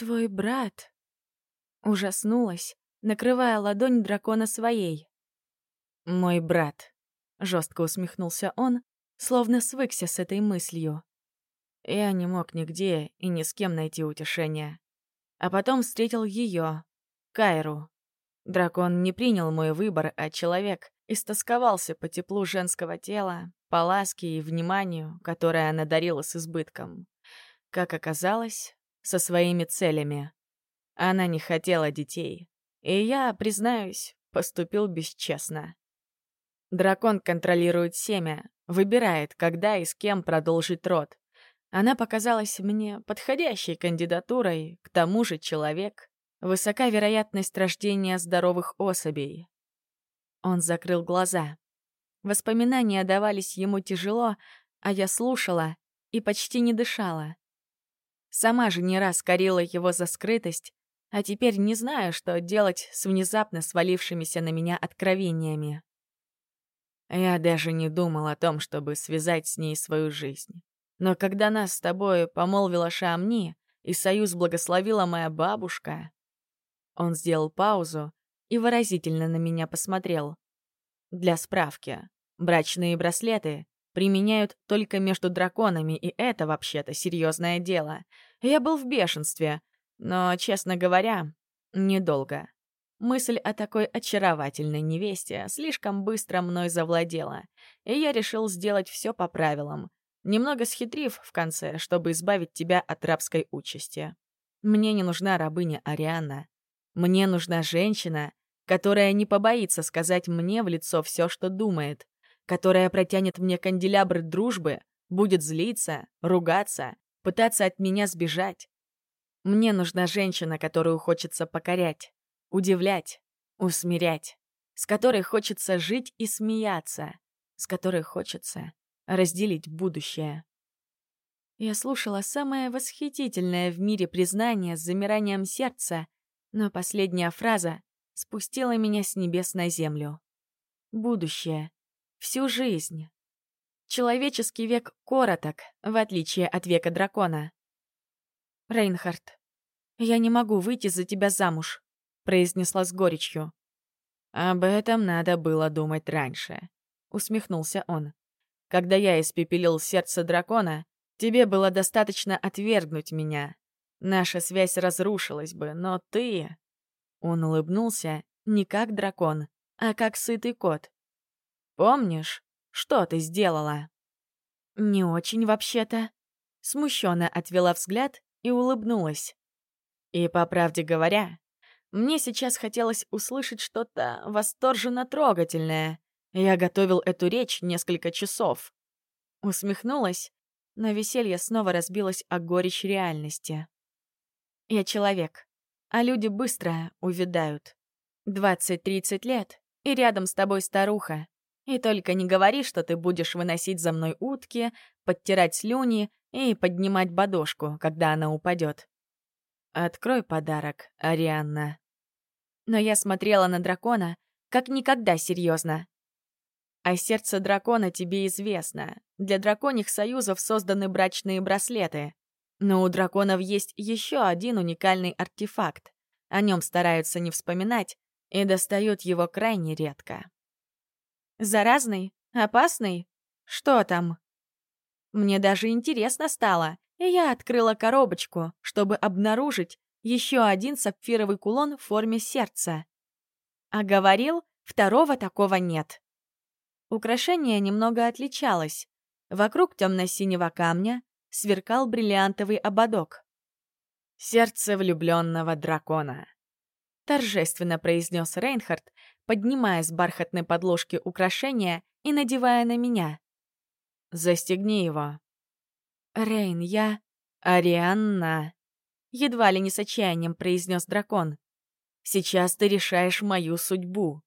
твой брат?» Ужаснулась, накрывая ладонь дракона своей. «Мой брат», — жестко усмехнулся он, словно свыкся с этой мыслью. Я не мог нигде и ни с кем найти утешения. А потом встретил ее, Кайру. Дракон не принял мой выбор, а человек истосковался по теплу женского тела, по ласке и вниманию, которое она дарила с избытком. Как оказалось, со своими целями. Она не хотела детей. И я, признаюсь, поступил бесчестно. Дракон контролирует семя, выбирает, когда и с кем продолжить род. Она показалась мне подходящей кандидатурой, к тому же человек. Высока вероятность рождения здоровых особей. Он закрыл глаза. Воспоминания давались ему тяжело, а я слушала и почти не дышала. Сама же не раз корила его за скрытость, а теперь не знаю, что делать с внезапно свалившимися на меня откровениями. Я даже не думал о том, чтобы связать с ней свою жизнь. Но когда нас с тобой помолвила Шамни, и союз благословила моя бабушка... Он сделал паузу и выразительно на меня посмотрел. Для справки, брачные браслеты применяют только между драконами, и это вообще-то серьезное дело. Я был в бешенстве, но, честно говоря, недолго. Мысль о такой очаровательной невесте слишком быстро мной завладела, и я решил сделать все по правилам, немного схитрив в конце, чтобы избавить тебя от рабской участи. Мне не нужна рабыня Ариана. Мне нужна женщина, которая не побоится сказать мне в лицо все, что думает, которая протянет мне канделябр дружбы, будет злиться, ругаться, пытаться от меня сбежать. Мне нужна женщина, которую хочется покорять, удивлять, усмирять, с которой хочется жить и смеяться, с которой хочется разделить будущее. Я слушала самое восхитительное в мире признание с замиранием сердца, но последняя фраза спустила меня с небес на землю. Будущее всю жизнь. Человеческий век короток, в отличие от века дракона. «Рейнхард, я не могу выйти за тебя замуж», — произнесла с горечью. «Об этом надо было думать раньше», — усмехнулся он. «Когда я испепелил сердце дракона, тебе было достаточно отвергнуть меня. Наша связь разрушилась бы, но ты...» Он улыбнулся не как дракон, а как сытый кот. Помнишь, что ты сделала?» «Не очень, вообще-то». Смущенно отвела взгляд и улыбнулась. И, по правде говоря, мне сейчас хотелось услышать что-то восторженно трогательное. Я готовил эту речь несколько часов. Усмехнулась, но веселье снова разбилось о горечь реальности. Я человек, а люди быстро увядают. Двадцать-тридцать лет, и рядом с тобой старуха, и только не говори, что ты будешь выносить за мной утки, подтирать слюни и поднимать бадошку, когда она упадет. Открой подарок, Арианна. Но я смотрела на дракона как никогда серьезно. А сердце дракона тебе известно. Для драконьих союзов созданы брачные браслеты. Но у драконов есть еще один уникальный артефакт. О нем стараются не вспоминать и достают его крайне редко. Заразный? Опасный? Что там? Мне даже интересно стало, и я открыла коробочку, чтобы обнаружить еще один сапфировый кулон в форме сердца. А говорил, второго такого нет. Украшение немного отличалось. Вокруг темно-синего камня сверкал бриллиантовый ободок. «Сердце влюбленного дракона», — торжественно произнес Рейнхард, поднимая с бархатной подложки украшения и надевая на меня. «Застегни его». «Рейн, я...» «Арианна», — едва ли не с отчаянием произнес дракон. «Сейчас ты решаешь мою судьбу».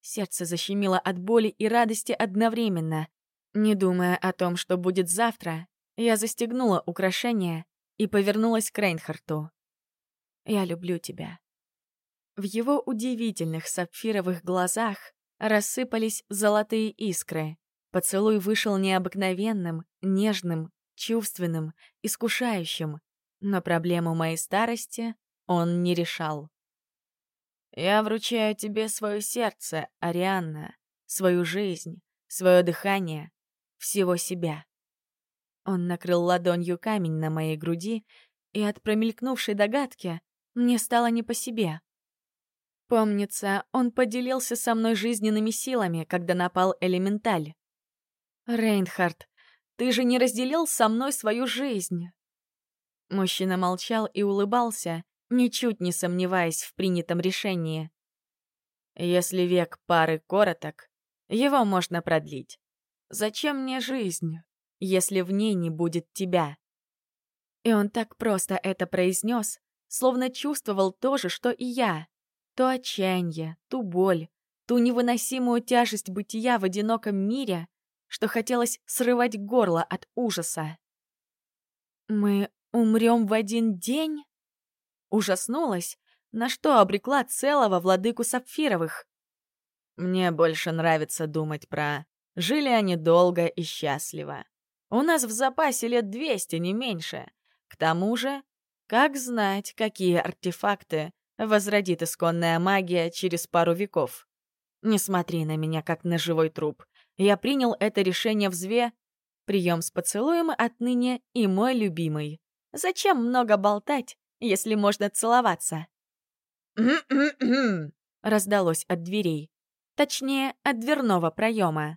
Сердце защемило от боли и радости одновременно. Не думая о том, что будет завтра, я застегнула украшение и повернулась к Рейнхарту. «Я люблю тебя. В его удивительных сапфировых глазах рассыпались золотые искры. Поцелуй вышел необыкновенным, нежным, чувственным, искушающим. но проблему моей старости он не решал. «Я вручаю тебе свое сердце, Арианна, свою жизнь, свое дыхание, всего себя». Он накрыл ладонью камень на моей груди, и от промелькнувшей догадки мне стало не по себе. Помнится, он поделился со мной жизненными силами, когда напал элементаль. «Рейнхард, ты же не разделил со мной свою жизнь!» Мужчина молчал и улыбался, ничуть не сомневаясь в принятом решении. «Если век пары короток, его можно продлить. Зачем мне жизнь, если в ней не будет тебя?» И он так просто это произнес, словно чувствовал то же, что и я. То отчаяние, ту боль, ту невыносимую тяжесть бытия в одиноком мире, что хотелось срывать горло от ужаса. «Мы умрем в один день?» Ужаснулась, на что обрекла целого владыку Сапфировых. Мне больше нравится думать про «жили они долго и счастливо». У нас в запасе лет двести, не меньше. К тому же, как знать, какие артефакты возродит исконная магия через пару веков. Не смотри на меня, как на живой труп. Я принял это решение в зве. Прием с поцелуем отныне и мой любимый. Зачем много болтать, если можно целоваться? раздалось от дверей. Точнее, от дверного проема.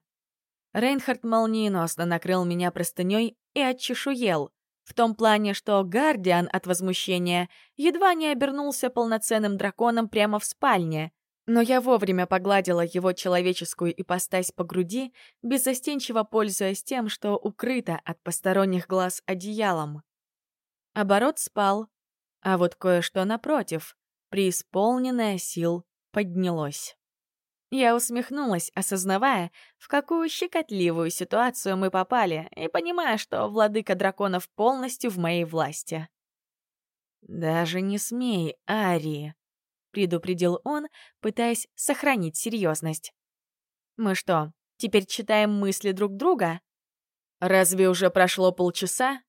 Рейнхард молниеносно накрыл меня простыней и отчешуел, в том плане, что Гардиан от возмущения едва не обернулся полноценным драконом прямо в спальне, но я вовремя погладила его человеческую ипостась по груди, беззастенчиво пользуясь тем, что укрыто от посторонних глаз одеялом. Оборот спал, а вот кое-что напротив, преисполненное сил, поднялось. Я усмехнулась, осознавая, в какую щекотливую ситуацию мы попали, и понимая, что владыка драконов полностью в моей власти. «Даже не смей, Ари», — предупредил он, пытаясь сохранить серьезность. «Мы что, теперь читаем мысли друг друга? Разве уже прошло полчаса?»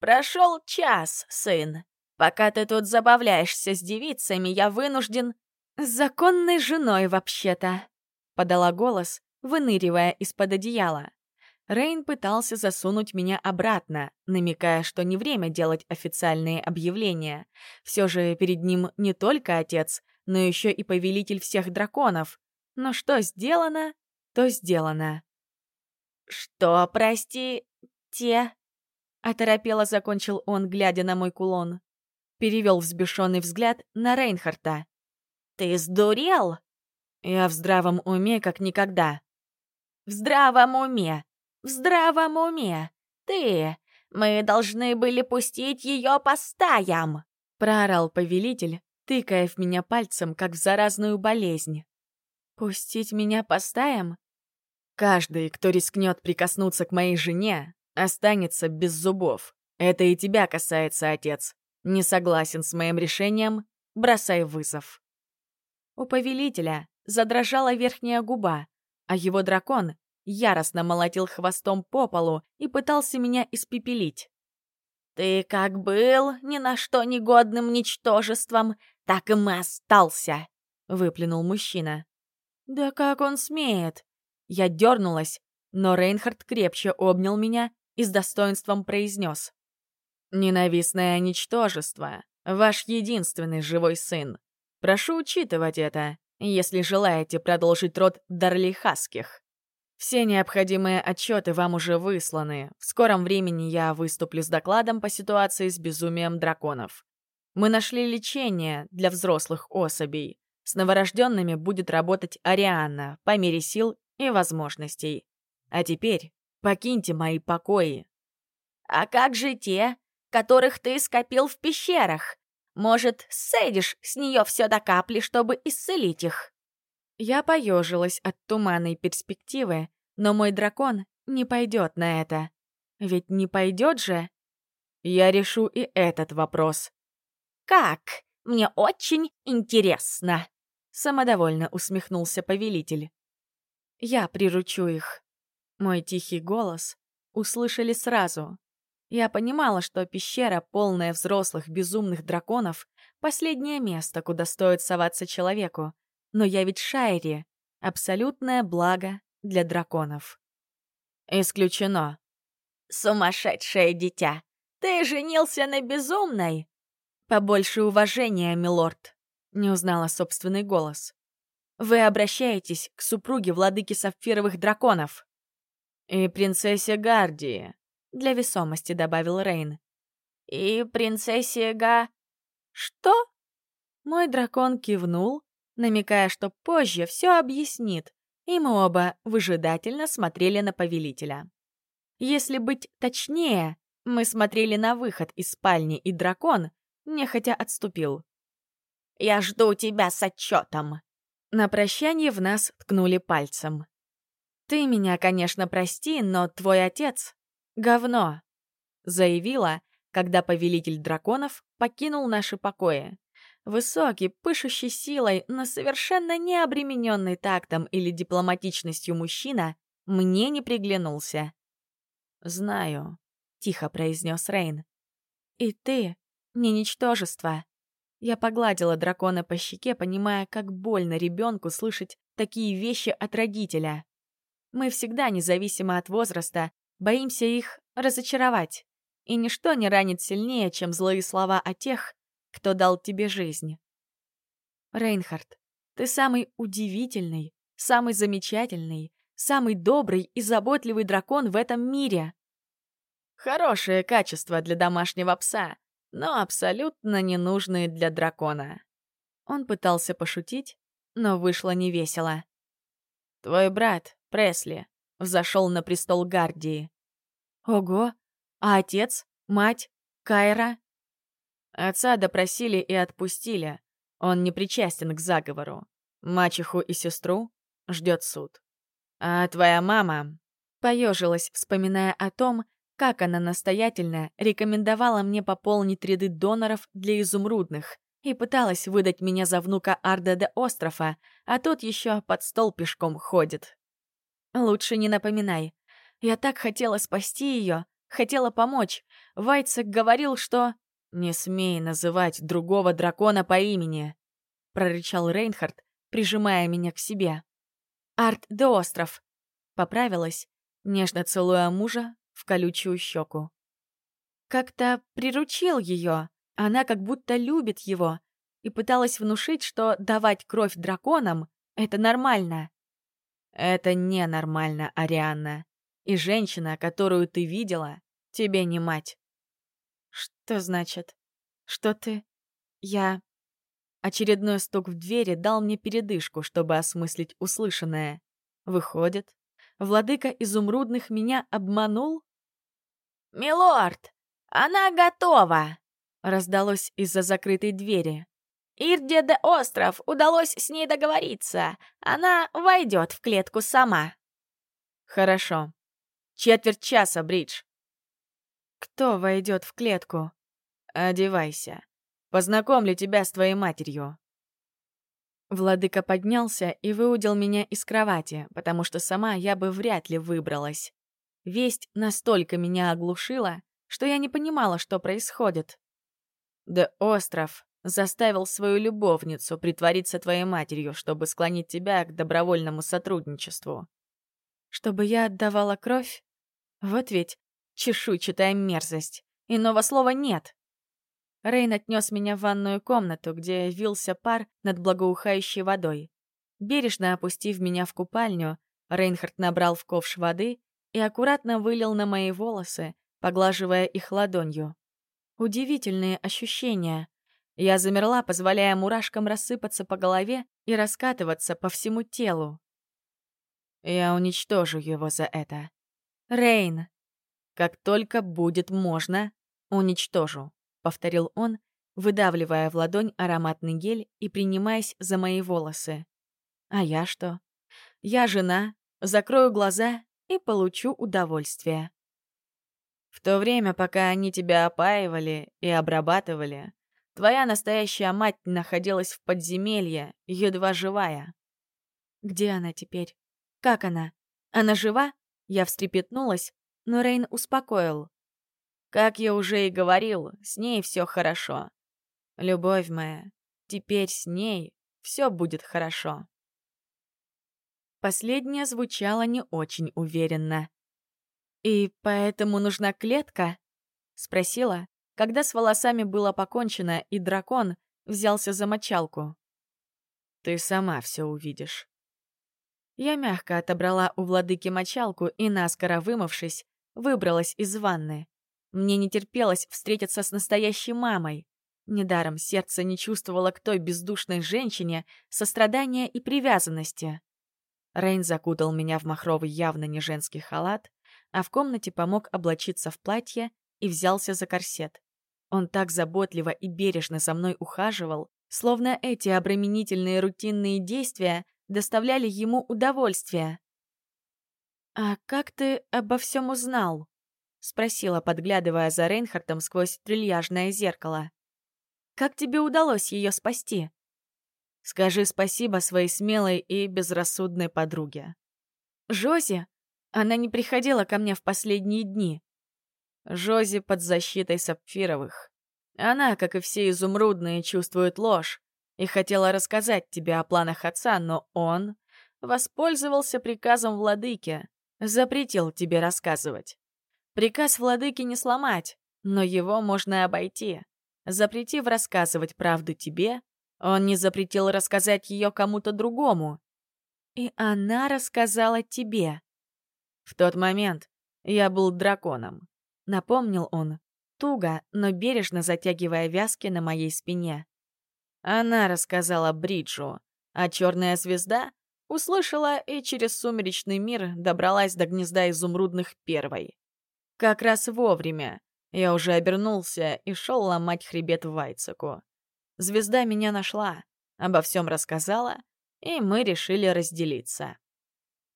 «Прошел час, сын. Пока ты тут забавляешься с девицами, я вынужден «С законной женой, вообще-то», — подала голос, выныривая из-под одеяла. Рейн пытался засунуть меня обратно, намекая, что не время делать официальные объявления. Все же перед ним не только отец, но еще и повелитель всех драконов. Но что сделано, то сделано. «Что, прости, те?» — оторопело закончил он, глядя на мой кулон. Перевел взбешенный взгляд на Рейнхарта. «Ты сдурел?» «Я в здравом уме, как никогда». «В здравом уме! В здравом уме! Ты! Мы должны были пустить ее по стаям!» Проорал повелитель, тыкая в меня пальцем, как в заразную болезнь. «Пустить меня по стаям?» «Каждый, кто рискнет прикоснуться к моей жене, останется без зубов. Это и тебя касается, отец. Не согласен с моим решением? Бросай вызов». У повелителя задрожала верхняя губа, а его дракон яростно молотил хвостом по полу и пытался меня испепелить. «Ты как был ни на что негодным ничтожеством, так и мы остался!» — выплюнул мужчина. «Да как он смеет?» Я дернулась, но Рейнхард крепче обнял меня и с достоинством произнес. «Ненавистное ничтожество, ваш единственный живой сын. Прошу учитывать это, если желаете продолжить род Дарлихаских. Все необходимые отчеты вам уже высланы. В скором времени я выступлю с докладом по ситуации с безумием драконов. Мы нашли лечение для взрослых особей. С новорожденными будет работать Арианна по мере сил и возможностей. А теперь покиньте мои покои. А как же те, которых ты скопил в пещерах? Может, сцедишь с нее все до капли, чтобы исцелить их?» Я поежилась от туманной перспективы, но мой дракон не пойдет на это. Ведь не пойдет же? Я решу и этот вопрос. «Как? Мне очень интересно!» Самодовольно усмехнулся повелитель. «Я приручу их». Мой тихий голос услышали сразу. Я понимала, что пещера, полная взрослых безумных драконов, — последнее место, куда стоит соваться человеку. Но я ведь Шайри — абсолютное благо для драконов. Исключено. «Сумасшедшее дитя! Ты женился на безумной!» «Побольше уважения, милорд!» — не узнала собственный голос. «Вы обращаетесь к супруге владыки сапфировых драконов!» «И принцессе Гардии», — для весомости добавил Рейн. «И принцессе Га...» «Что?» Мой дракон кивнул, намекая, что позже все объяснит, и мы оба выжидательно смотрели на повелителя. Если быть точнее, мы смотрели на выход из спальни, и дракон нехотя отступил. «Я жду тебя с отчетом!» На прощание в нас ткнули пальцем. «Ты меня, конечно, прости, но твой отец — говно», — заявила, когда повелитель драконов покинул наши покои. Высокий, пышущий силой, но совершенно не обремененный тактом или дипломатичностью мужчина мне не приглянулся. «Знаю», — тихо произнес Рейн. «И ты не ничтожество». Я погладила дракона по щеке, понимая, как больно ребенку слышать такие вещи от родителя. Мы всегда, независимо от возраста, боимся их разочаровать. И ничто не ранит сильнее, чем злые слова о тех, кто дал тебе жизнь. Рейнхард, ты самый удивительный, самый замечательный, самый добрый и заботливый дракон в этом мире. Хорошее качество для домашнего пса, но абсолютно ненужные для дракона. Он пытался пошутить, но вышло невесело. Твой брат, Пресли, взошел на престол Гардии. Ого! А отец, мать, Кайра? Отца допросили и отпустили. Он не причастен к заговору. Мачеху и сестру ждет суд. А твоя мама поежилась, вспоминая о том, как она настоятельно рекомендовала мне пополнить ряды доноров для изумрудных и пыталась выдать меня за внука Арда де Острова, а тот еще под стол пешком ходит. Лучше не напоминай. Я так хотела спасти ее, хотела помочь. Вайцек говорил, что... «Не смей называть другого дракона по имени», — прорычал Рейнхард, прижимая меня к себе. «Арт де Остров», — поправилась, нежно целуя мужа в колючую щеку. Как-то приручил ее, она как будто любит его, и пыталась внушить, что давать кровь драконам — это нормально. Это ненормально, Арианна. И женщина, которую ты видела, тебе не мать. Что значит? Что ты? Я... Очередной стук в двери дал мне передышку, чтобы осмыслить услышанное. Выходит, владыка изумрудных меня обманул? «Милорд, она готова!» — раздалось из-за закрытой двери. Ирде де Остров удалось с ней договориться. Она войдет в клетку сама. Хорошо. Четверть часа, Бридж. Кто войдет в клетку? Одевайся. Познакомлю тебя с твоей матерью. Владыка поднялся и выудил меня из кровати, потому что сама я бы вряд ли выбралась. Весть настолько меня оглушила, что я не понимала, что происходит. Да остров заставил свою любовницу притвориться твоей матерью, чтобы склонить тебя к добровольному сотрудничеству. Чтобы я отдавала кровь? Вот ведь чешуйчатая мерзость. Иного слова нет. Рейн отнес меня в ванную комнату, где вился пар над благоухающей водой. Бережно опустив меня в купальню, Рейнхард набрал в ковш воды и аккуратно вылил на мои волосы, поглаживая их ладонью. Удивительные ощущения. Я замерла, позволяя мурашкам рассыпаться по голове и раскатываться по всему телу. Я уничтожу его за это. Рейн. Как только будет можно, уничтожу, повторил он, выдавливая в ладонь ароматный гель и принимаясь за мои волосы. А я что? Я жена, закрою глаза и получу удовольствие. В то время, пока они тебя опаивали и обрабатывали, Твоя настоящая мать находилась в подземелье, едва живая. Где она теперь? Как она? Она жива? Я встрепетнулась, но Рейн успокоил. Как я уже и говорил, с ней все хорошо. Любовь моя, теперь с ней все будет хорошо. Последнее звучало не очень уверенно. «И поэтому нужна клетка?» — спросила, когда с волосами было покончено, и дракон взялся за мочалку. «Ты сама все увидишь». Я мягко отобрала у владыки мочалку и, наскоро вымывшись, выбралась из ванны. Мне не терпелось встретиться с настоящей мамой. Недаром сердце не чувствовало к той бездушной женщине сострадания и привязанности. Рейн закутал меня в махровый явно не женский халат, а в комнате помог облачиться в платье и взялся за корсет. Он так заботливо и бережно за мной ухаживал, словно эти обременительные рутинные действия доставляли ему удовольствие. «А как ты обо всем узнал?» — спросила, подглядывая за Рейнхартом сквозь трильяжное зеркало. «Как тебе удалось ее спасти?» «Скажи спасибо своей смелой и безрассудной подруге». «Жози? Она не приходила ко мне в последние дни». Жози под защитой сапфировых. Она, как и все изумрудные, чувствует ложь и хотела рассказать тебе о планах отца, но он воспользовался приказом владыки, запретил тебе рассказывать. Приказ владыки не сломать, но его можно обойти. Запретив рассказывать правду тебе, он не запретил рассказать ее кому-то другому. И она рассказала тебе. В тот момент я был драконом. Напомнил он, туго, но бережно затягивая вязки на моей спине. Она рассказала Бриджу, а черная звезда услышала и через сумеречный мир добралась до гнезда изумрудных первой. Как раз вовремя. Я уже обернулся и шел ломать хребет Вайцеку. Звезда меня нашла, обо всем рассказала, и мы решили разделиться.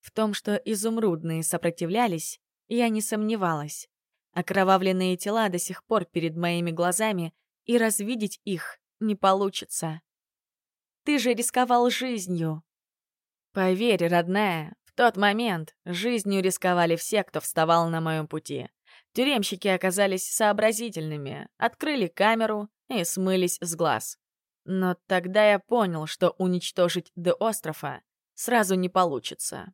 В том, что изумрудные сопротивлялись, я не сомневалась. Окровавленные тела до сих пор перед моими глазами, и развидеть их не получится. Ты же рисковал жизнью. Поверь, родная, в тот момент жизнью рисковали все, кто вставал на моем пути. Тюремщики оказались сообразительными, открыли камеру и смылись с глаз. Но тогда я понял, что уничтожить Де Острова сразу не получится.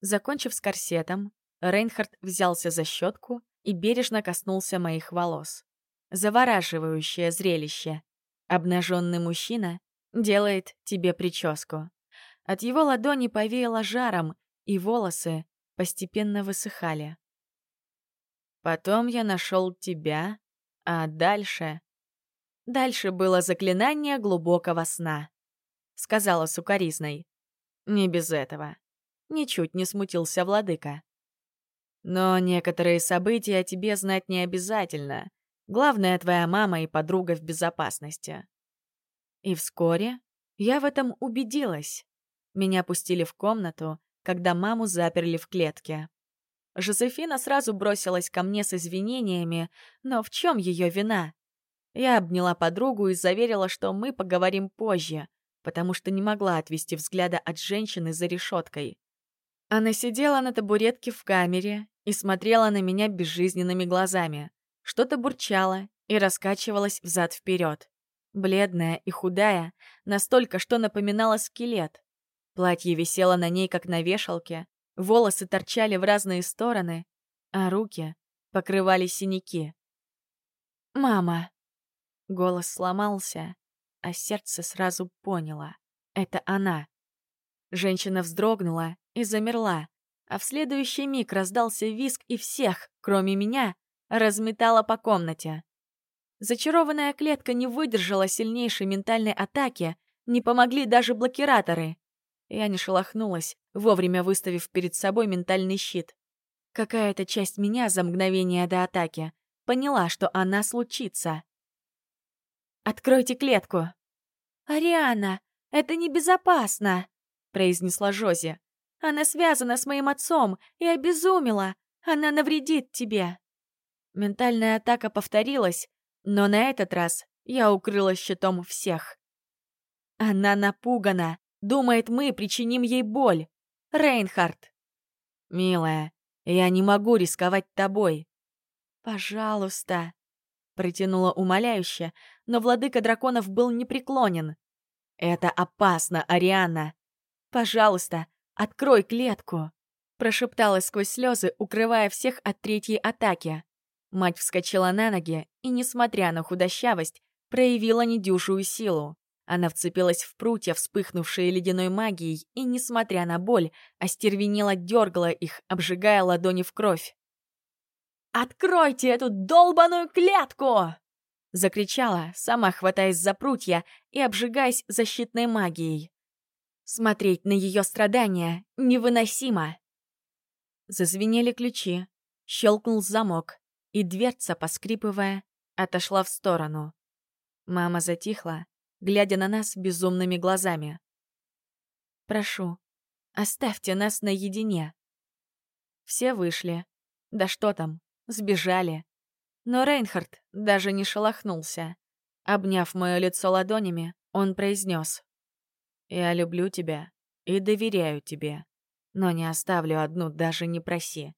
Закончив с корсетом, Рейнхард взялся за щетку и бережно коснулся моих волос. Завораживающее зрелище. Обнаженный мужчина делает тебе прическу. От его ладони повеяло жаром, и волосы постепенно высыхали. Потом я нашел тебя, а дальше... Дальше было заклинание глубокого сна, — сказала сукаризной. Не без этого. Ничуть не смутился владыка. Но некоторые события тебе знать не обязательно. Главное, твоя мама и подруга в безопасности. И вскоре я в этом убедилась. Меня пустили в комнату, когда маму заперли в клетке. Жозефина сразу бросилась ко мне с извинениями, но в чем ее вина? Я обняла подругу и заверила, что мы поговорим позже, потому что не могла отвести взгляда от женщины за решеткой. Она сидела на табуретке в камере и смотрела на меня безжизненными глазами, что-то бурчала и раскачивалась взад-вперед. Бледная и худая, настолько, что напоминала скелет. Платье висело на ней, как на вешалке, волосы торчали в разные стороны, а руки покрывали синяки. «Мама!» Голос сломался, а сердце сразу поняло. Это она. Женщина вздрогнула и замерла, а в следующий миг раздался визг и всех, кроме меня, разметала по комнате. Зачарованная клетка не выдержала сильнейшей ментальной атаки, не помогли даже блокираторы. Я не шелохнулась, вовремя выставив перед собой ментальный щит. Какая-то часть меня за мгновение до атаки поняла, что она случится. «Откройте клетку!» «Ариана, это небезопасно!» — произнесла Жози. «Она связана с моим отцом и обезумела. Она навредит тебе!» Ментальная атака повторилась, но на этот раз я укрыла щитом всех. Она напугана, Думает, мы причиним ей боль. Рейнхард. Милая, я не могу рисковать тобой. «Пожалуйста!» — протянула умоляюще, но владыка драконов был непреклонен. «Это опасно, Ариана! Пожалуйста, открой клетку!» Прошептала сквозь слезы, укрывая всех от третьей атаки. Мать вскочила на ноги и, несмотря на худощавость, проявила недюжую силу. Она вцепилась в прутья, вспыхнувшие ледяной магией, и, несмотря на боль, остервенело дергала их, обжигая ладони в кровь. «Откройте эту долбаную клетку!» Закричала, сама хватаясь за прутья и обжигаясь защитной магией. Смотреть на ее страдания невыносимо. Зазвенели ключи, щелкнул замок, и дверца, поскрипывая, отошла в сторону. Мама затихла, глядя на нас безумными глазами. «Прошу, оставьте нас наедине». Все вышли. Да что там, сбежали. Но Рейнхард даже не шелохнулся. Обняв мое лицо ладонями, он произнес: «Я люблю тебя и доверяю тебе, но не оставлю одну, даже не проси.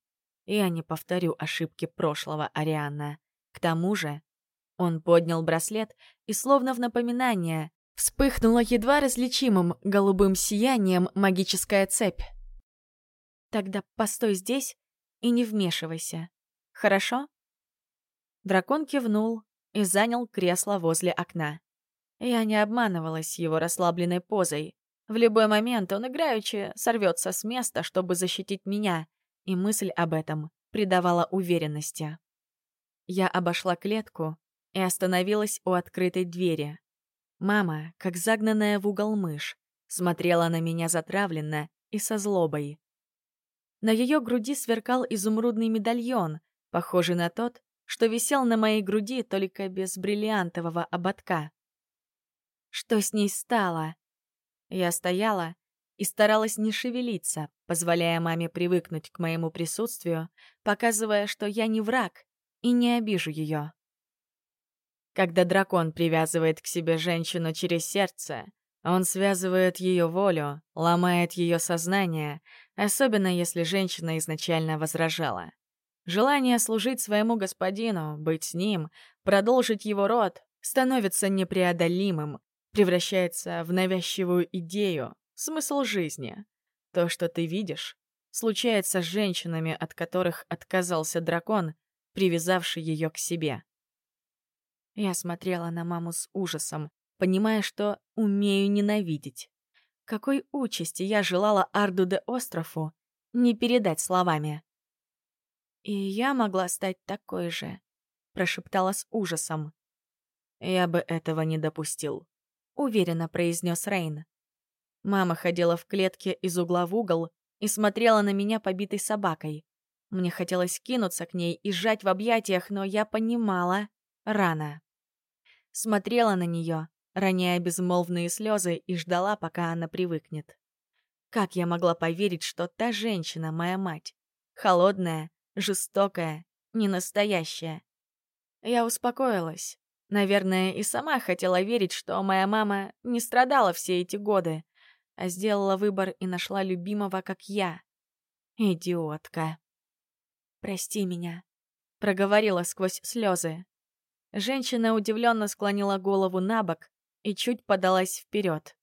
Я не повторю ошибки прошлого Ариана. К тому же он поднял браслет, и словно в напоминание вспыхнула едва различимым голубым сиянием магическая цепь. «Тогда постой здесь и не вмешивайся. Хорошо?» Дракон кивнул и занял кресло возле окна. Я не обманывалась его расслабленной позой. В любой момент он играючи сорвется с места, чтобы защитить меня, и мысль об этом придавала уверенности. Я обошла клетку и остановилась у открытой двери. Мама, как загнанная в угол мышь, смотрела на меня затравленно и со злобой. На ее груди сверкал изумрудный медальон, похожий на тот, что висел на моей груди только без бриллиантового ободка. Что с ней стало? Я стояла и старалась не шевелиться, позволяя маме привыкнуть к моему присутствию, показывая, что я не враг и не обижу ее. Когда дракон привязывает к себе женщину через сердце, он связывает ее волю, ломает ее сознание, особенно если женщина изначально возражала. Желание служить своему господину, быть с ним, продолжить его род, становится непреодолимым, превращается в навязчивую идею, смысл жизни. То, что ты видишь, случается с женщинами, от которых отказался дракон, привязавший ее к себе. Я смотрела на маму с ужасом, понимая, что умею ненавидеть. Какой участи я желала Арду де Острову, не передать словами. «И я могла стать такой же», — прошептала с ужасом. «Я бы этого не допустил», — уверенно произнес Рейн. Мама ходила в клетке из угла в угол и смотрела на меня побитой собакой. Мне хотелось кинуться к ней и сжать в объятиях, но я понимала — рано. Смотрела на нее, роняя безмолвные слезы, и ждала, пока она привыкнет. Как я могла поверить, что та женщина — моя мать? Холодная, жестокая, ненастоящая. Я успокоилась. Наверное, и сама хотела верить, что моя мама не страдала все эти годы, а сделала выбор и нашла любимого, как я. Идиотка. «Прости меня», — проговорила сквозь слезы. Женщина удивленно склонила голову на бок и чуть подалась вперед.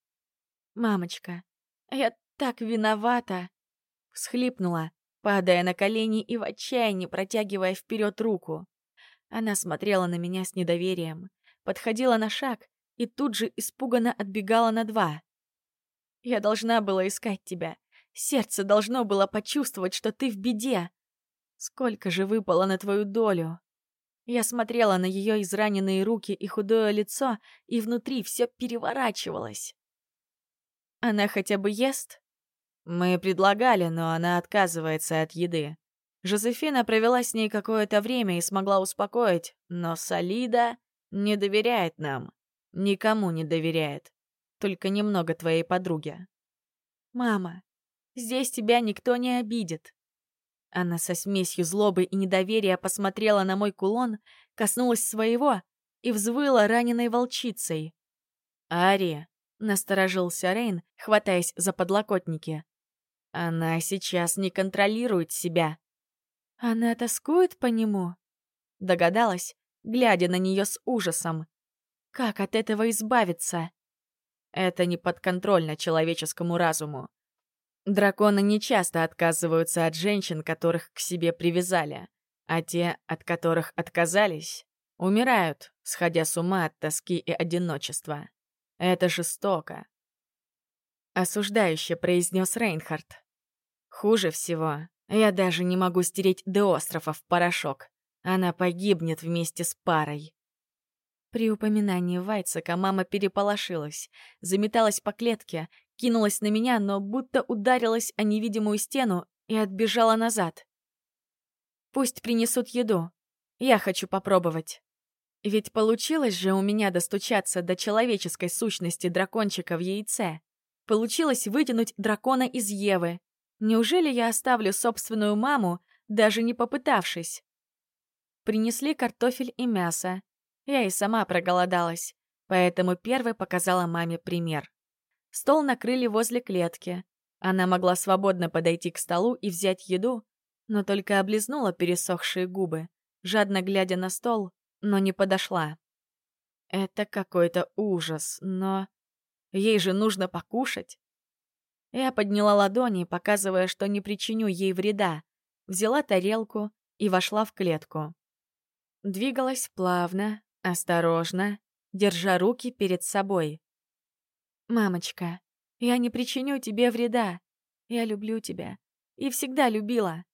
«Мамочка, я так виновата!» — всхлипнула, падая на колени и в отчаянии протягивая вперед руку. Она смотрела на меня с недоверием, подходила на шаг и тут же испуганно отбегала на два. «Я должна была искать тебя. Сердце должно было почувствовать, что ты в беде. Сколько же выпало на твою долю?» Я смотрела на ее израненные руки и худое лицо, и внутри все переворачивалось. «Она хотя бы ест?» Мы предлагали, но она отказывается от еды. Жозефина провела с ней какое-то время и смогла успокоить, но Солида не доверяет нам. Никому не доверяет. Только немного твоей подруги. «Мама, здесь тебя никто не обидит». Она со смесью злобы и недоверия посмотрела на мой кулон, коснулась своего и взвыла раненой волчицей. «Ари!» — насторожился Рейн, хватаясь за подлокотники. Она сейчас не контролирует себя. Она тоскует по нему? Догадалась, глядя на нее с ужасом. Как от этого избавиться? Это не подконтрольно человеческому разуму. Драконы не часто отказываются от женщин, которых к себе привязали, а те, от которых отказались, умирают, сходя с ума от тоски и одиночества. Это жестоко. Осуждающе произнес Рейнхард. Хуже всего, я даже не могу стереть Деострова в порошок. Она погибнет вместе с парой. При упоминании Вайцека мама переполошилась, заметалась по клетке, кинулась на меня, но будто ударилась о невидимую стену и отбежала назад. Пусть принесут еду. Я хочу попробовать. Ведь получилось же у меня достучаться до человеческой сущности дракончика в яйце. Получилось вытянуть дракона из Евы. Неужели я оставлю собственную маму, даже не попытавшись? Принесли картофель и мясо. Я и сама проголодалась, поэтому первой показала маме пример. Стол накрыли возле клетки. Она могла свободно подойти к столу и взять еду, но только облизнула пересохшие губы, жадно глядя на стол, но не подошла. Это какой-то ужас, но... Ей же нужно покушать. Я подняла ладони, показывая, что не причиню ей вреда, взяла тарелку и вошла в клетку. Двигалась плавно, осторожно, держа руки перед собой. «Мамочка, я не причиню тебе вреда. Я люблю тебя. И всегда любила.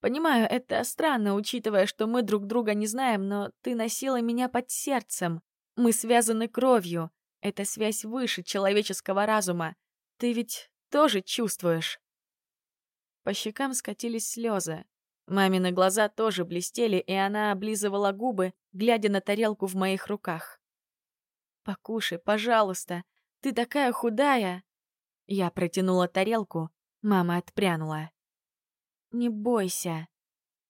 Понимаю, это странно, учитывая, что мы друг друга не знаем, но ты носила меня под сердцем. Мы связаны кровью. Это связь выше человеческого разума. Ты ведь тоже чувствуешь. По щекам скатились слезы. Мамины глаза тоже блестели, и она облизывала губы, глядя на тарелку в моих руках. «Покушай, пожалуйста. Ты такая худая!» Я протянула тарелку, мама отпрянула. «Не бойся».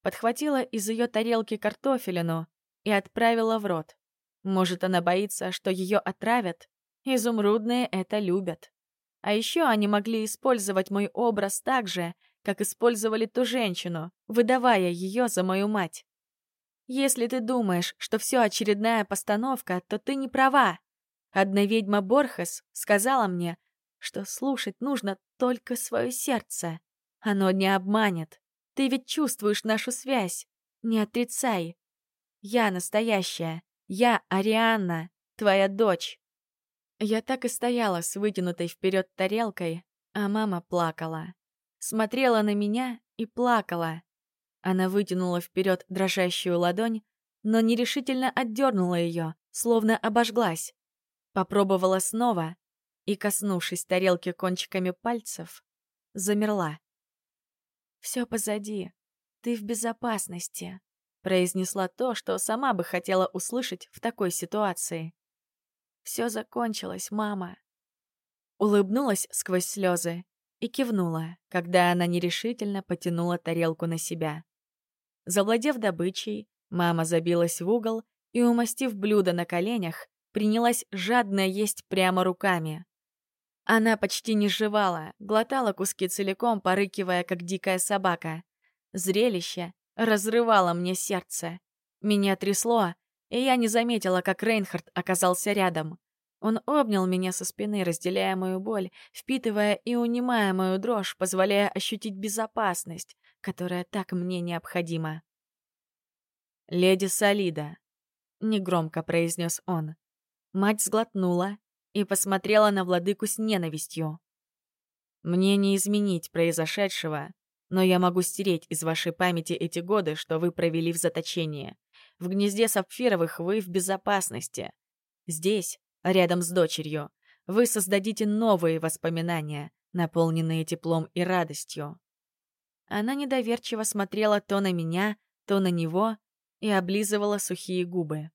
Подхватила из ее тарелки картофелину и отправила в рот. Может, она боится, что ее отравят? Изумрудные это любят. А еще они могли использовать мой образ так же, как использовали ту женщину, выдавая ее за мою мать. Если ты думаешь, что все очередная постановка, то ты не права. Одна ведьма Борхес сказала мне, что слушать нужно только свое сердце. Оно не обманет. Ты ведь чувствуешь нашу связь. Не отрицай. Я настоящая. Я Арианна, твоя дочь. Я так и стояла с вытянутой вперед тарелкой, а мама плакала. Смотрела на меня и плакала. Она вытянула вперед дрожащую ладонь, но нерешительно отдернула ее, словно обожглась. Попробовала снова и, коснувшись тарелки кончиками пальцев, замерла. «Все позади. Ты в безопасности», — произнесла то, что сама бы хотела услышать в такой ситуации. «Все закончилось, мама». Улыбнулась сквозь слезы и кивнула, когда она нерешительно потянула тарелку на себя. Завладев добычей, мама забилась в угол и, умастив блюдо на коленях, принялась жадно есть прямо руками. Она почти не жевала, глотала куски целиком, порыкивая, как дикая собака. Зрелище разрывало мне сердце. Меня трясло, и я не заметила, как Рейнхард оказался рядом. Он обнял меня со спины, разделяя мою боль, впитывая и унимая мою дрожь, позволяя ощутить безопасность, которая так мне необходима. «Леди Солида», — негромко произнес он. Мать сглотнула, и посмотрела на владыку с ненавистью. «Мне не изменить произошедшего, но я могу стереть из вашей памяти эти годы, что вы провели в заточении. В гнезде Сапфировых вы в безопасности. Здесь, рядом с дочерью, вы создадите новые воспоминания, наполненные теплом и радостью». Она недоверчиво смотрела то на меня, то на него и облизывала сухие губы.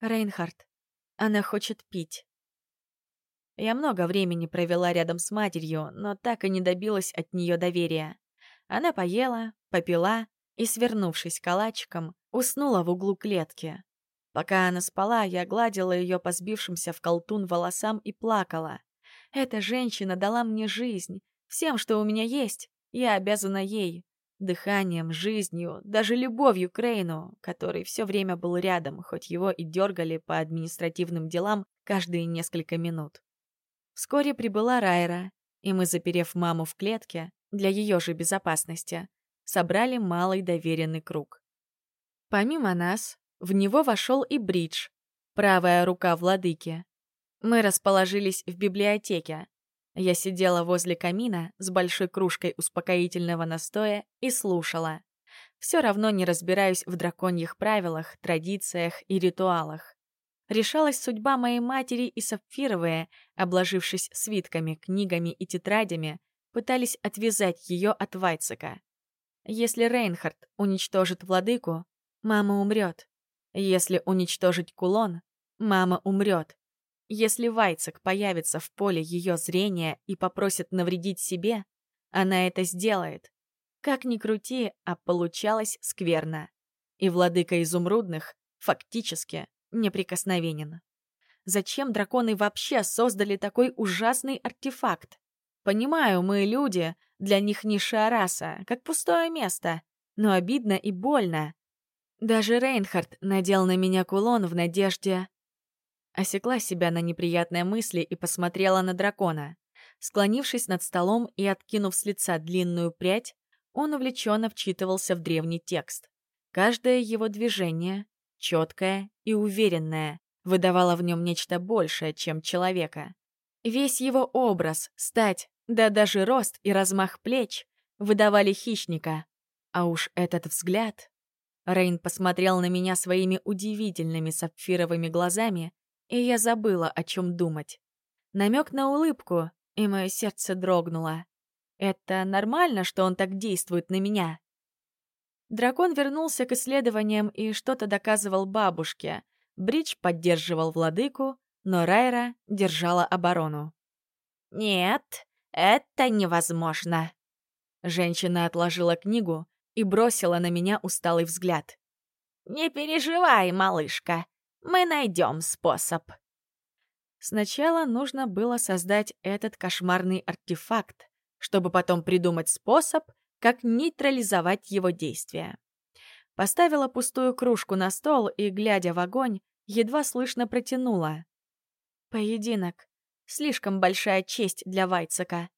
«Рейнхард, она хочет пить. Я много времени провела рядом с матерью, но так и не добилась от нее доверия. Она поела, попила и, свернувшись калачиком, уснула в углу клетки. Пока она спала, я гладила ее по сбившимся в колтун волосам и плакала. Эта женщина дала мне жизнь. Всем, что у меня есть, я обязана ей. дыханием, жизнью, даже любовью к Рейну, который все время был рядом, хоть его и дергали по административным делам каждые несколько минут. Вскоре прибыла Райра, и мы, заперев маму в клетке, для ее же безопасности, собрали малый доверенный круг. Помимо нас, в него вошел и Бридж, правая рука владыки. Мы расположились в библиотеке. Я сидела возле камина с большой кружкой успокоительного настоя и слушала. Все равно не разбираюсь в драконьих правилах, традициях и ритуалах. Решалась судьба моей матери и Сапфировые, обложившись свитками, книгами и тетрадями, пытались отвязать ее от Вайцека. Если Рейнхард уничтожит владыку, мама умрет. Если уничтожить кулон, мама умрет. Если Вайцек появится в поле ее зрения и попросит навредить себе, она это сделает. Как ни крути, а получалось скверно. И владыка изумрудных фактически неприкосновенен. Зачем драконы вообще создали такой ужасный артефакт? Понимаю, мы люди, для них низшая раса, как пустое место, но обидно и больно. Даже Рейнхард надел на меня кулон в надежде... Осекла себя на неприятные мысли и посмотрела на дракона. Склонившись над столом и откинув с лица длинную прядь, он увлеченно вчитывался в древний текст. Каждое его движение, четкое и уверенное, выдавало в нем нечто большее, чем человека. Весь его образ, стать, да даже рост и размах плеч выдавали хищника. А уж этот взгляд... Рейн посмотрел на меня своими удивительными сапфировыми глазами, и я забыла, о чем думать. Намек на улыбку, и мое сердце дрогнуло. Это нормально, что он так действует на меня? Дракон вернулся к исследованиям и что-то доказывал бабушке. Бридж поддерживал владыку, но Райра держала оборону. «Нет, это невозможно». Женщина отложила книгу и бросила на меня усталый взгляд. «Не переживай, малышка, мы найдем способ». Сначала нужно было создать этот кошмарный артефакт, чтобы потом придумать способ, как нейтрализовать его действия. Поставила пустую кружку на стол и, глядя в огонь, едва слышно протянула. «Поединок. Слишком большая честь для Вайцека.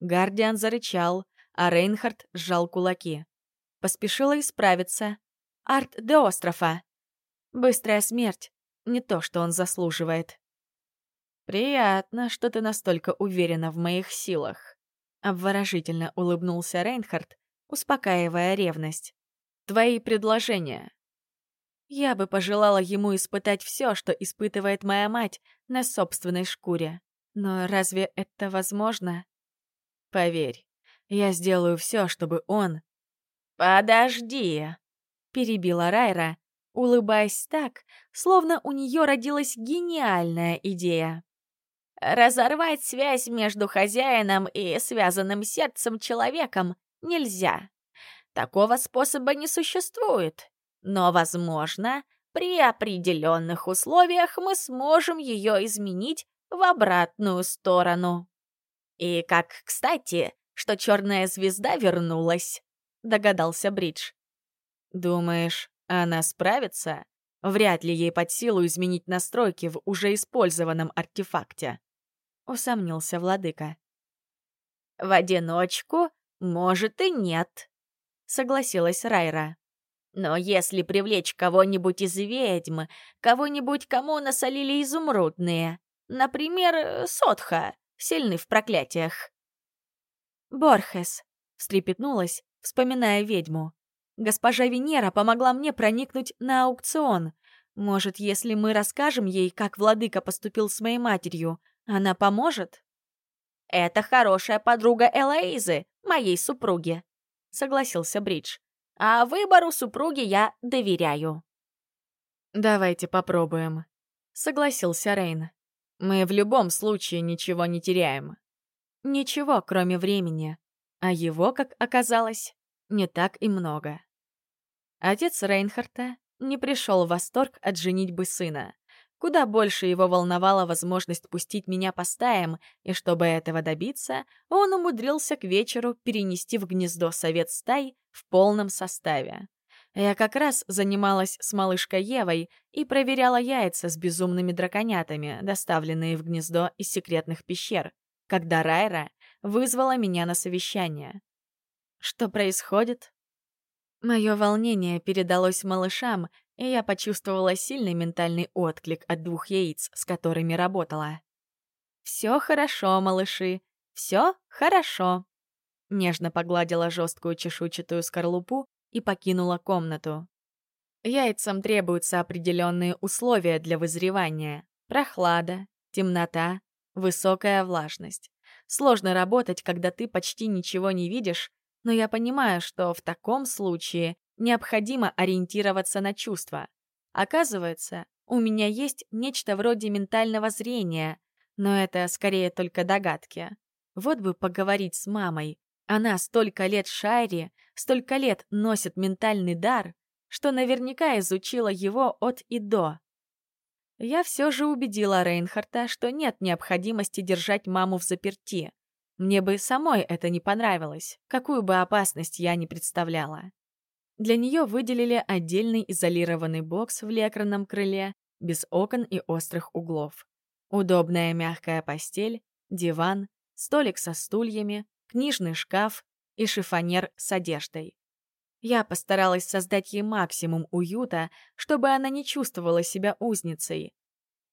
Гардиан зарычал, а Рейнхард сжал кулаки. Поспешила исправиться. Арт де Острофа. Быстрая смерть. Не то, что он заслуживает. «Приятно, что ты настолько уверена в моих силах», — обворожительно улыбнулся Рейнхард, успокаивая ревность. «Твои предложения». Я бы пожелала ему испытать все, что испытывает моя мать на собственной шкуре. Но разве это возможно? Поверь, я сделаю все, чтобы он... «Подожди!» — перебила Райра, улыбаясь так, словно у нее родилась гениальная идея. «Разорвать связь между хозяином и связанным сердцем человеком нельзя. Такого способа не существует. Но, возможно, при определенных условиях мы сможем ее изменить в обратную сторону. И как кстати, что черная звезда вернулась, догадался Бридж. Думаешь, она справится? Вряд ли ей под силу изменить настройки в уже использованном артефакте. Усомнился владыка. В одиночку, может и нет, согласилась Райра. Но если привлечь кого-нибудь из ведьм, кого-нибудь, кому насолили изумрудные, например, Сотха, сильный в проклятиях. «Борхес», — встрепетнулась, вспоминая ведьму. «Госпожа Венера помогла мне проникнуть на аукцион. Может, если мы расскажем ей, как владыка поступил с моей матерью, она поможет?» «Это хорошая подруга Элоизы, моей супруги», — согласился Бридж. А выбору супруги я доверяю. «Давайте попробуем», — согласился Рейн. «Мы в любом случае ничего не теряем». Ничего, кроме времени. А его, как оказалось, не так и много. Отец Рейнхарта не пришел в восторг от женитьбы сына. Куда больше его волновала возможность пустить меня по стаям, и чтобы этого добиться, он умудрился к вечеру перенести в гнездо совет стай в полном составе. Я как раз занималась с малышкой Евой и проверяла яйца с безумными драконятами, доставленные в гнездо из секретных пещер, когда Райра вызвала меня на совещание. Что происходит? Мое волнение передалось малышам, и я почувствовала сильный ментальный отклик от двух яиц, с которыми работала. «Все хорошо, малыши, все хорошо», Нежно погладила жесткую чешуйчатую скорлупу и покинула комнату. Яйцам требуются определенные условия для вызревания. Прохлада, темнота, высокая влажность. Сложно работать, когда ты почти ничего не видишь, но я понимаю, что в таком случае необходимо ориентироваться на чувства. Оказывается, у меня есть нечто вроде ментального зрения, но это скорее только догадки. Вот бы поговорить с мамой, она столько лет Шайри, столько лет носит ментальный дар, что наверняка изучила его от и до. Я все же убедила Рейнхарта, что нет необходимости держать маму в заперти. Мне бы самой это не понравилось, какую бы опасность я ни представляла. Для нее выделили отдельный изолированный бокс в лекарном крыле, без окон и острых углов. Удобная мягкая постель, диван, столик со стульями, книжный шкаф и шифонер с одеждой. Я постаралась создать ей максимум уюта, чтобы она не чувствовала себя узницей.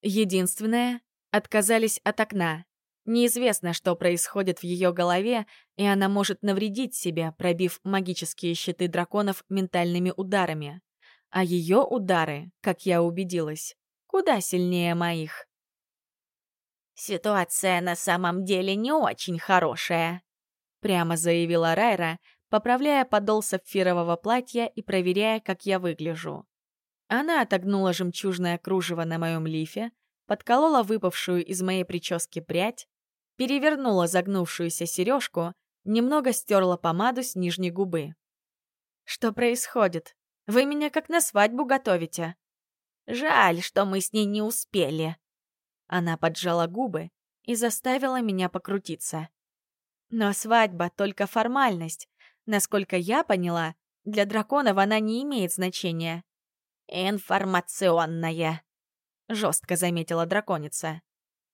Единственное, отказались от окна. Неизвестно, что происходит в ее голове, и она может навредить себе, пробив магические щиты драконов ментальными ударами. А ее удары, как я убедилась, куда сильнее моих. «Ситуация на самом деле не очень хорошая», прямо заявила Райра, поправляя подол сапфирового платья и проверяя, как я выгляжу. Она отогнула жемчужное кружево на моем лифе, подколола выпавшую из моей прически прядь, перевернула загнувшуюся сережку, немного стерла помаду с нижней губы. «Что происходит? Вы меня как на свадьбу готовите?» «Жаль, что мы с ней не успели». Она поджала губы и заставила меня покрутиться. Но свадьба — только формальность. Насколько я поняла, для драконов она не имеет значения. «Информационная», — жестко заметила драконица.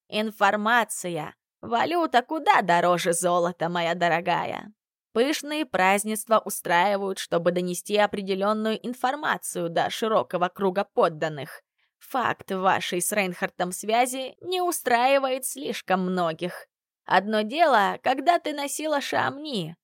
«Информация. Валюта куда дороже золота, моя дорогая. Пышные празднества устраивают, чтобы донести определенную информацию до широкого круга подданных. Факт вашей с Рейнхартом связи не устраивает слишком многих. Одно дело, когда ты носила шамни.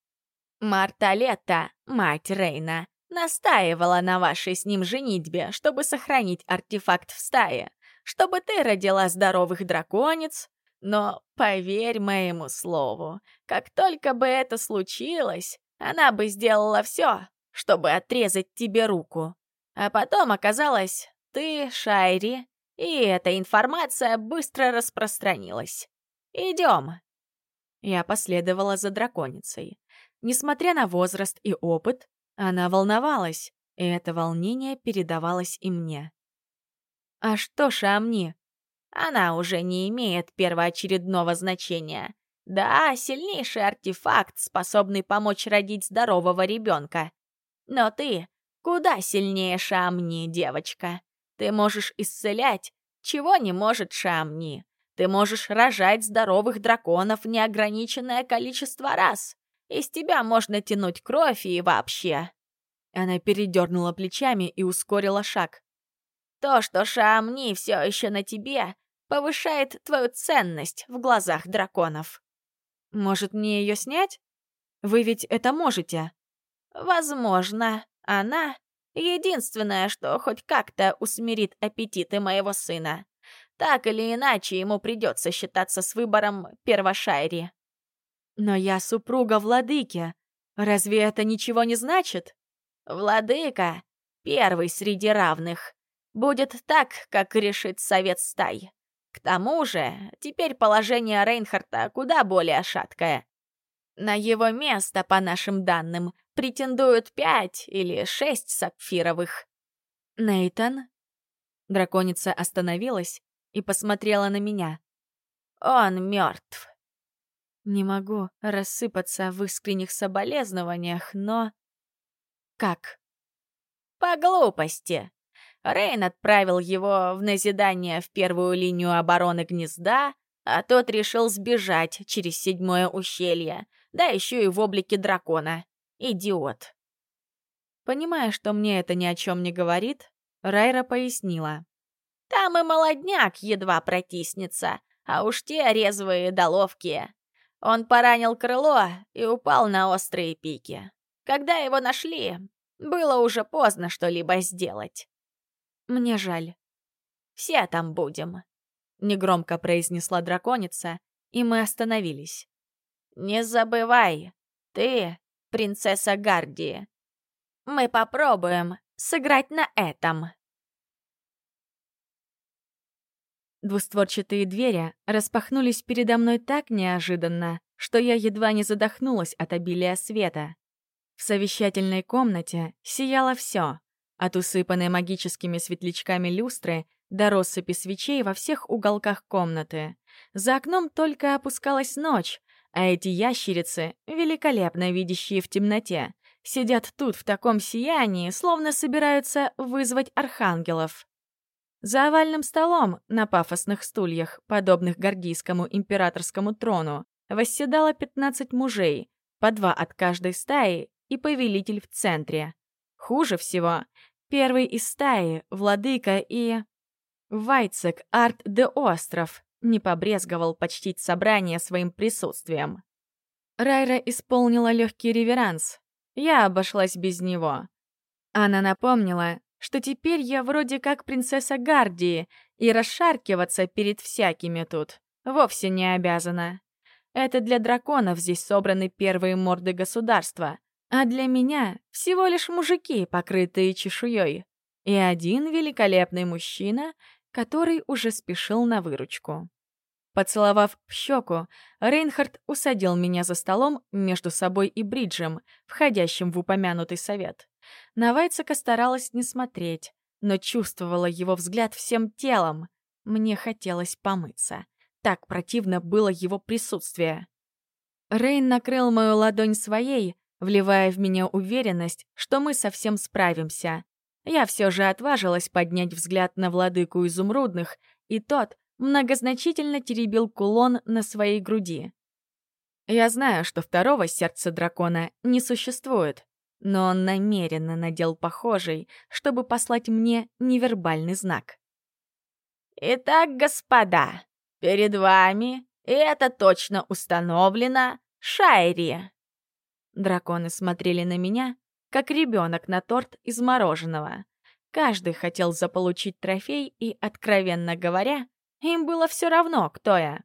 Марта Лето, мать Рейна, настаивала на вашей с ним женитьбе, чтобы сохранить артефакт в стае, чтобы ты родила здоровых драконец. Но поверь моему слову, как только бы это случилось, она бы сделала все, чтобы отрезать тебе руку. А потом оказалось, ты Шайри, и эта информация быстро распространилась. Идем, я последовала за драконицей. Несмотря на возраст и опыт, она волновалась, и это волнение передавалось и мне. «А что Шамни?» «Она уже не имеет первоочередного значения. Да, сильнейший артефакт, способный помочь родить здорового ребенка. Но ты куда сильнее Шамни, девочка. Ты можешь исцелять, чего не может Шамни. Ты можешь рожать здоровых драконов неограниченное количество раз. Из тебя можно тянуть кровь и вообще. Она передернула плечами и ускорила шаг. То, что Шамни все еще на тебе, повышает твою ценность в глазах драконов. Может, мне ее снять? Вы ведь это можете. Возможно, она — единственное, что хоть как-то усмирит аппетиты моего сына. Так или иначе, ему придется считаться с выбором Первошайри. Но я супруга владыки. Разве это ничего не значит? Владыка — первый среди равных. Будет так, как решит совет стай. К тому же, теперь положение Рейнхарта куда более шаткое. На его место, по нашим данным, претендуют пять или шесть сапфировых. Нейтан Драконица остановилась и посмотрела на меня. «Он мертв. Не могу рассыпаться в искренних соболезнованиях, но... Как? По глупости. Рейн отправил его в назидание в первую линию обороны гнезда, а тот решил сбежать через седьмое ущелье, да еще и в облике дракона. Идиот. Понимая, что мне это ни о чем не говорит, Райра пояснила. «Там и молодняк едва протиснется, а уж те резвые да ловкие. Он поранил крыло и упал на острые пики. Когда его нашли, было уже поздно что-либо сделать. Мне жаль. Все там будем. Негромко произнесла драконица, и мы остановились. Не забывай, ты принцесса Гардии. Мы попробуем сыграть на этом. Двустворчатые двери распахнулись передо мной так неожиданно, что я едва не задохнулась от обилия света. В совещательной комнате сияло все, от усыпанной магическими светлячками люстры до россыпи свечей во всех уголках комнаты. За окном только опускалась ночь, а эти ящерицы, великолепно видящие в темноте, сидят тут в таком сиянии, словно собираются вызвать архангелов. За овальным столом, на пафосных стульях, подобных гордийскому императорскому трону, восседало 15 мужей, по два от каждой стаи и повелитель в центре. Хуже всего, первый из стаи, владыка и... Вайцек Арт де Остров не побрезговал почтить собрание своим присутствием. Райра исполнила легкий реверанс. Я обошлась без него. Она напомнила, что теперь я вроде как принцесса Гардии, и расшаркиваться перед всякими тут вовсе не обязана. Это для драконов здесь собраны первые морды государства, а для меня всего лишь мужики, покрытые чешуей, и один великолепный мужчина, который уже спешил на выручку. Поцеловав в щеку, Рейнхард усадил меня за столом между собой и Бриджем, входящим в упомянутый совет. На Вайцека старалась не смотреть, но чувствовала его взгляд всем телом. Мне хотелось помыться. Так противно было его присутствие. Рейн накрыл мою ладонь своей, вливая в меня уверенность, что мы совсем справимся. Я все же отважилась поднять взгляд на владыку изумрудных, и тот многозначительно теребил кулон на своей груди. Я знаю, что второго сердца дракона не существует, но он намеренно надел похожий, чтобы послать мне невербальный знак. «Итак, господа, перед вами, и это точно установлено, Шайри!» Драконы смотрели на меня, как ребенок на торт из мороженого. Каждый хотел заполучить трофей, и, откровенно говоря, им было все равно, кто я.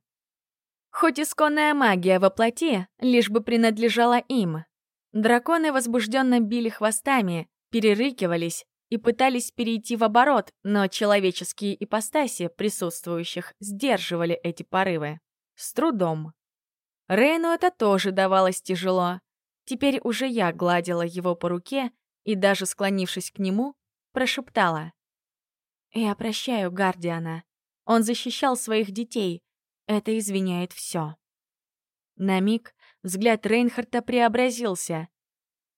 Хоть исконная магия воплоти лишь бы принадлежала им. Драконы возбужденно били хвостами, перерыкивались и пытались перейти в оборот, но человеческие ипостаси присутствующих сдерживали эти порывы. С трудом. Рейну это тоже давалось тяжело. Теперь уже я гладила его по руке и, даже склонившись к нему, прошептала. «Я прощаю Гардиана. Он защищал своих детей. Это извиняет все». На миг взгляд Рейнхарта преобразился.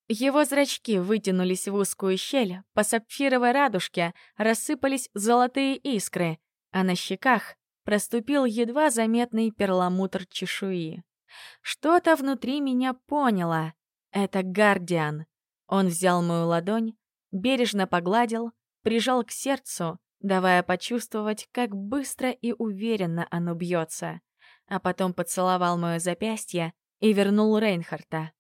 Его зрачки вытянулись в узкую щель, по сапфировой радужке рассыпались золотые искры, а на щеках проступил едва заметный перламутр чешуи. Что-то внутри меня поняло. Это Гардиан. Он взял мою ладонь, бережно погладил, прижал к сердцу, давая почувствовать, как быстро и уверенно оно бьется, а потом поцеловал мое запястье и вернул Рейнхарта.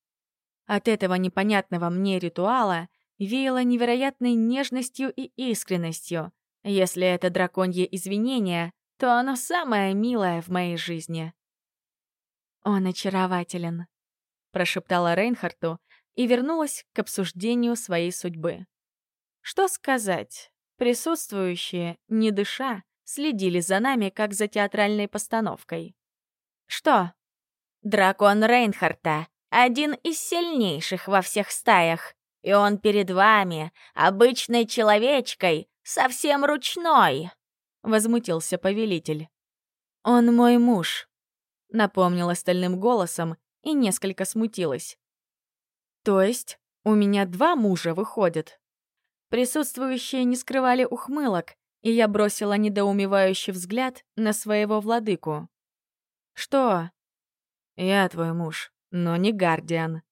От этого непонятного мне ритуала веяло невероятной нежностью и искренностью. Если это драконье извинение, то оно самое милое в моей жизни. Он очарователен прошептала Рейнхарту и вернулась к обсуждению своей судьбы. Что сказать? Присутствующие, не дыша, следили за нами, как за театральной постановкой. «Что?» «Дракон Рейнхарта, один из сильнейших во всех стаях, и он перед вами, обычной человечкой, совсем ручной!» — возмутился повелитель. «Он мой муж», — напомнил остальным голосом и несколько смутилась. «То есть у меня два мужа выходят?» Присутствующие не скрывали ухмылок, и я бросила недоумевающий взгляд на своего владыку. «Что?» «Я твой муж, но не Гардиан».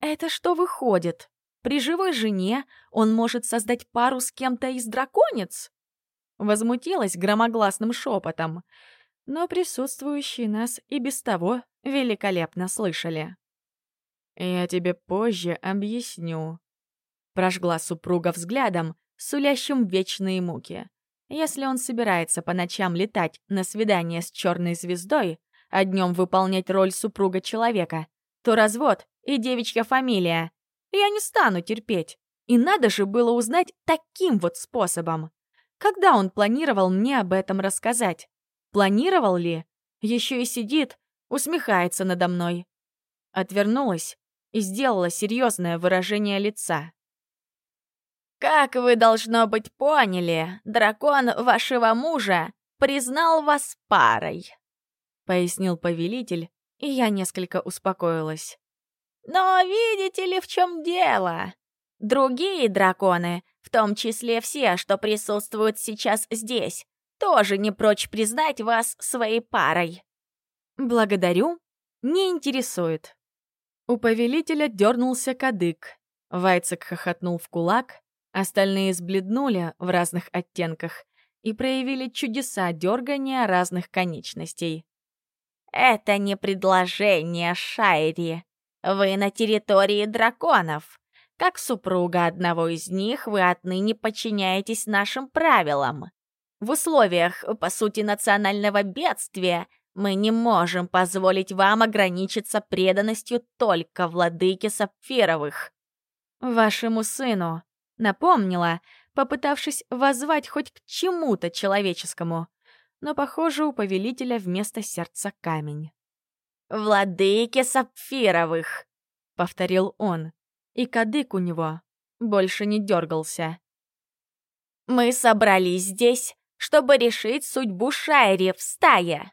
«Это что выходит? При живой жене он может создать пару с кем-то из драконец?» Возмутилась громогласным шепотом, но присутствующие нас и без того великолепно слышали. «Я тебе позже объясню», — прожгла супруга взглядом, сулящим вечные муки. Если он собирается по ночам летать на свидание с черной звездой, а днем выполнять роль супруга человека, то развод и девичья фамилия. Я не стану терпеть. И надо же было узнать таким вот способом. Когда он планировал мне об этом рассказать? Планировал ли? Еще и сидит, усмехается надо мной. Отвернулась и сделала серьезное выражение лица. «Как вы, должно быть, поняли, дракон вашего мужа признал вас парой», — пояснил повелитель, и я несколько успокоилась. «Но видите ли, в чем дело? Другие драконы, в том числе все, что присутствуют сейчас здесь, тоже не прочь признать вас своей парой». «Благодарю, не интересует». У повелителя дернулся кадык. Вайцек хохотнул в кулак, Остальные сбледнули в разных оттенках и проявили чудеса дергания разных конечностей. «Это не предложение, Шайри. Вы на территории драконов. Как супруга одного из них, вы отныне подчиняетесь нашим правилам. В условиях, по сути, национального бедствия мы не можем позволить вам ограничиться преданностью только владыке Сапфировых». «Вашему сыну Напомнила, попытавшись воззвать хоть к чему-то человеческому. Но, похоже, у повелителя вместо сердца камень. «Владыки Сапфировых!» — повторил он. И кадык у него больше не дергался. «Мы собрались здесь, чтобы решить судьбу Шайри в стае!»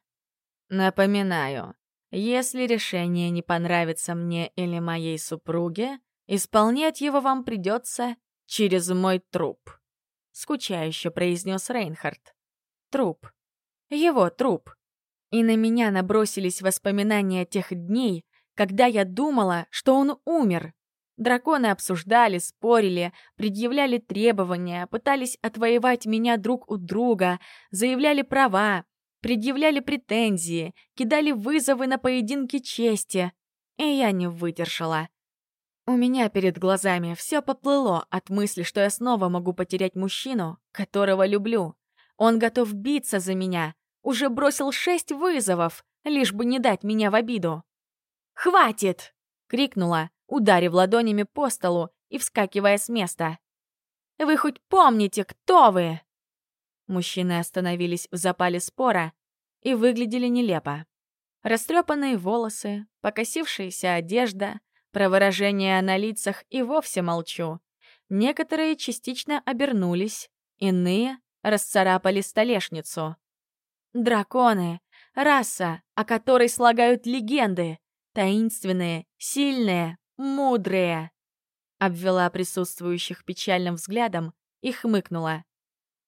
Напоминаю, если решение не понравится мне или моей супруге, исполнять его вам придется через мой труп», — скучающе произнес Рейнхард. «Труп. Его труп». И на меня набросились воспоминания тех дней, когда я думала, что он умер. Драконы обсуждали, спорили, предъявляли требования, пытались отвоевать меня друг у друга, заявляли права, предъявляли претензии, кидали вызовы на поединки чести. И я не выдержала. У меня перед глазами все поплыло от мысли, что я снова могу потерять мужчину, которого люблю. Он готов биться за меня, уже бросил шесть вызовов, лишь бы не дать меня в обиду. «Хватит!» — крикнула, ударив ладонями по столу и вскакивая с места. «Вы хоть помните, кто вы?» Мужчины остановились в запале спора и выглядели нелепо. Растрепанные волосы, покосившаяся одежда, про выражения на лицах и вовсе молчу. Некоторые частично обернулись, иные расцарапали столешницу. Драконы — раса, о которой слагают легенды. Таинственные, сильные, мудрые. Обвела присутствующих печальным взглядом и хмыкнула.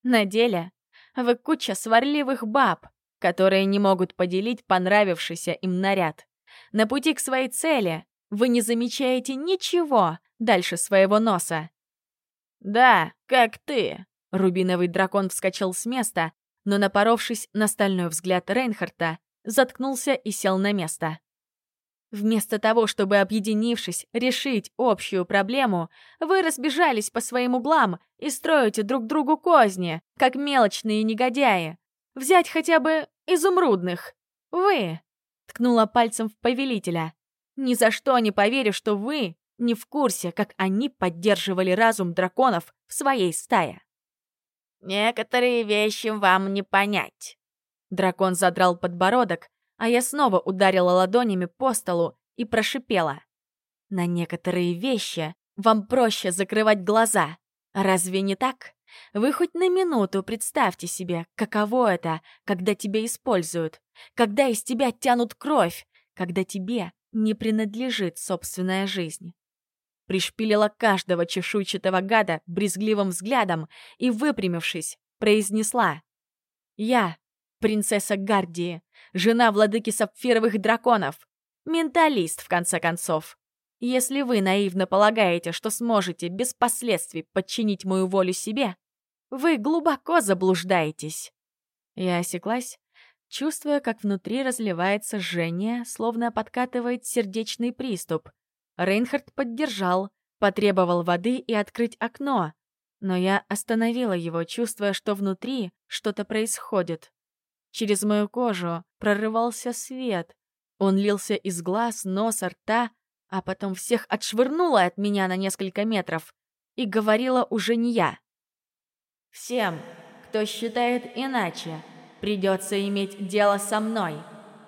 На деле вы куча сварливых баб, которые не могут поделить понравившийся им наряд. На пути к своей цели вы не замечаете ничего дальше своего носа. «Да, как ты!» Рубиновый дракон вскочил с места, но, напоровшись на стальной взгляд Рейнхарта, заткнулся и сел на место. Вместо того, чтобы, объединившись, решить общую проблему, вы разбежались по своим углам и строите друг другу козни, как мелочные негодяи. Взять хотя бы изумрудных. Вы!» — ткнула пальцем в повелителя. Ни за что не поверю, что вы не в курсе, как они поддерживали разум драконов в своей стае. Некоторые вещи вам не понять. Дракон задрал подбородок, а я снова ударила ладонями по столу и прошипела. На некоторые вещи вам проще закрывать глаза. Разве не так? Вы хоть на минуту представьте себе, каково это, когда тебя используют, когда из тебя тянут кровь, когда тебе не принадлежит собственная жизнь. Пришпилила каждого чешуйчатого гада брезгливым взглядом и, выпрямившись, произнесла «Я, принцесса Гардии, жена владыки сапфировых драконов, менталист, в конце концов. Если вы наивно полагаете, что сможете без последствий подчинить мою волю себе, вы глубоко заблуждаетесь». Я осеклась, чувствуя, как внутри разливается жжение, словно подкатывает сердечный приступ. Рейнхард поддержал, потребовал воды и открыть окно, но я остановила его, чувствуя, что внутри что-то происходит. Через мою кожу прорывался свет. Он лился из глаз, носа, рта, а потом всех отшвырнуло от меня на несколько метров. И говорила уже не я. «Всем, кто считает иначе, придется иметь дело со мной.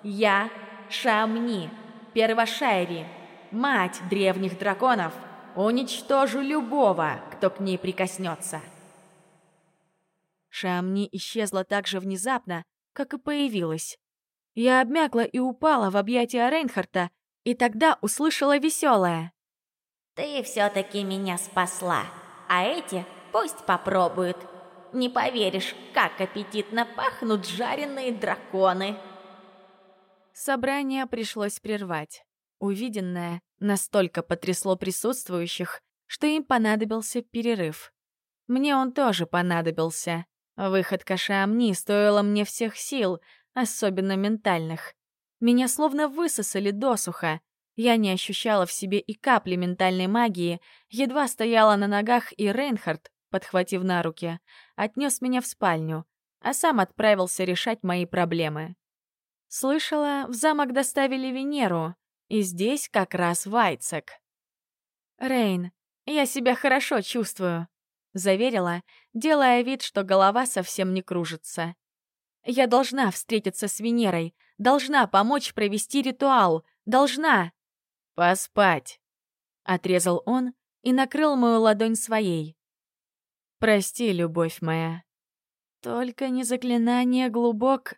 Я Шамни, Первошайри, мать древних драконов, уничтожу любого, кто к ней прикоснется». Шамни исчезла так же внезапно, как и появилась. Я обмякла и упала в объятия Рейнхарта, и тогда услышала веселое. «Ты все-таки меня спасла, а эти пусть попробуют. Не поверишь, как аппетитно пахнут жареные драконы!» Собрание пришлось прервать. Увиденное настолько потрясло присутствующих, что им понадобился перерыв. Мне он тоже понадобился. Выходка Шамни стоила мне всех сил, особенно ментальных. Меня словно высосали досуха. Я не ощущала в себе и капли ментальной магии, едва стояла на ногах, и Рейнхард, подхватив на руки, отнес меня в спальню, а сам отправился решать мои проблемы. Слышала, в замок доставили Венеру, и здесь как раз Вайцек. «Рейн, я себя хорошо чувствую», — заверила, делая вид, что голова совсем не кружится. «Я должна встретиться с Венерой, должна помочь провести ритуал, должна...» «Поспать», — отрезал он и накрыл мою ладонь своей. «Прости, любовь моя. Только не заклинание глубок